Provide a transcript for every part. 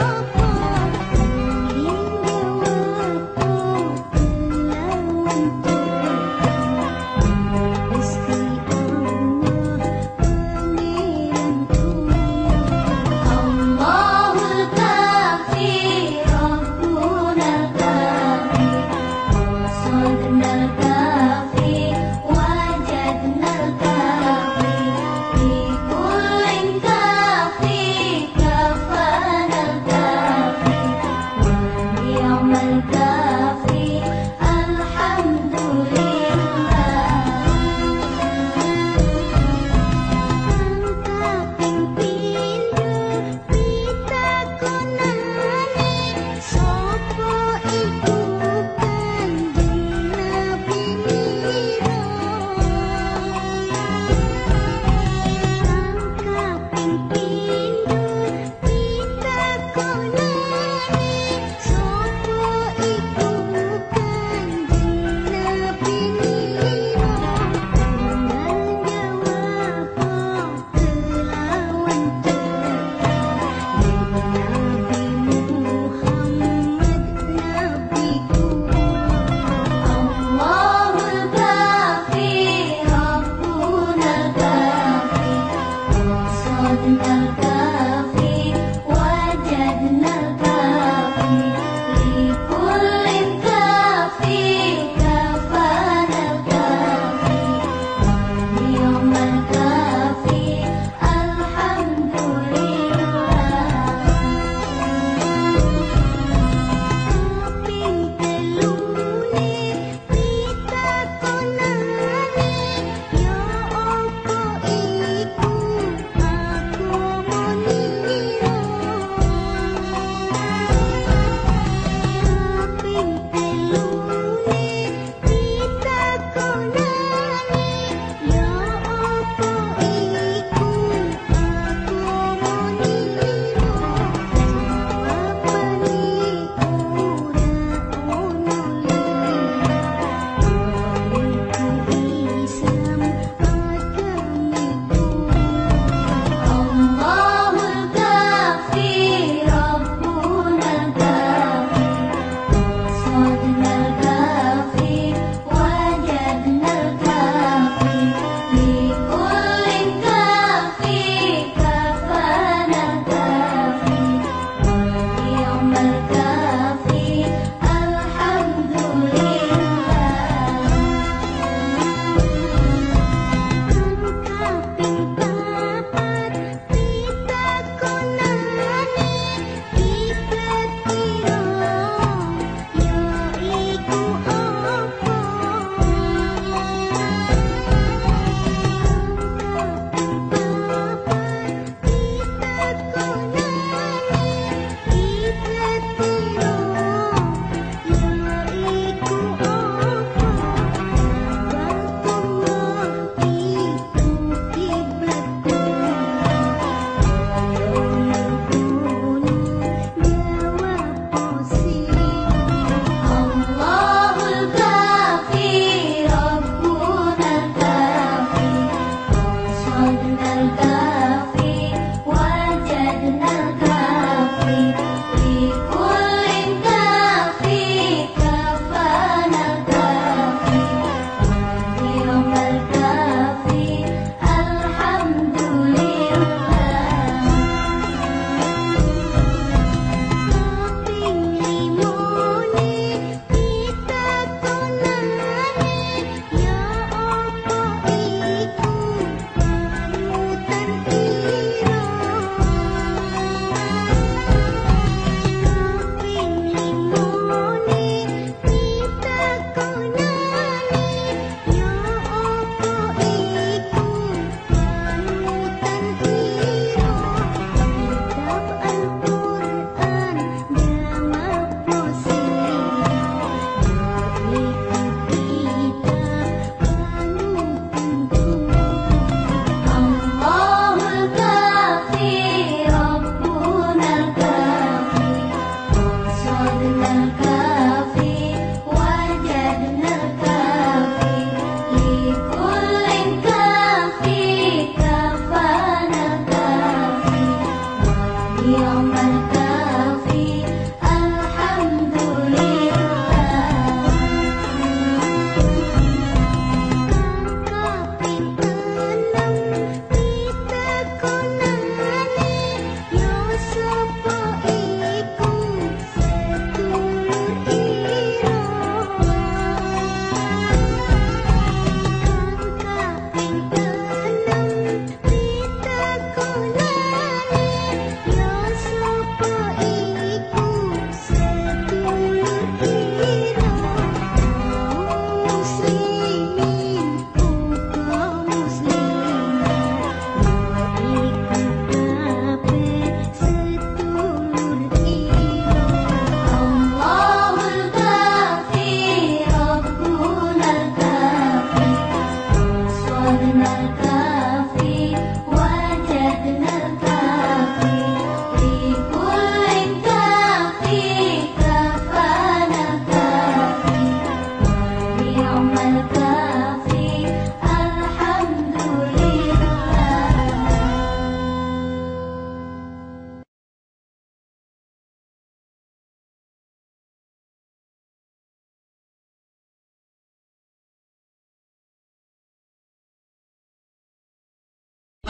oh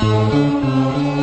Música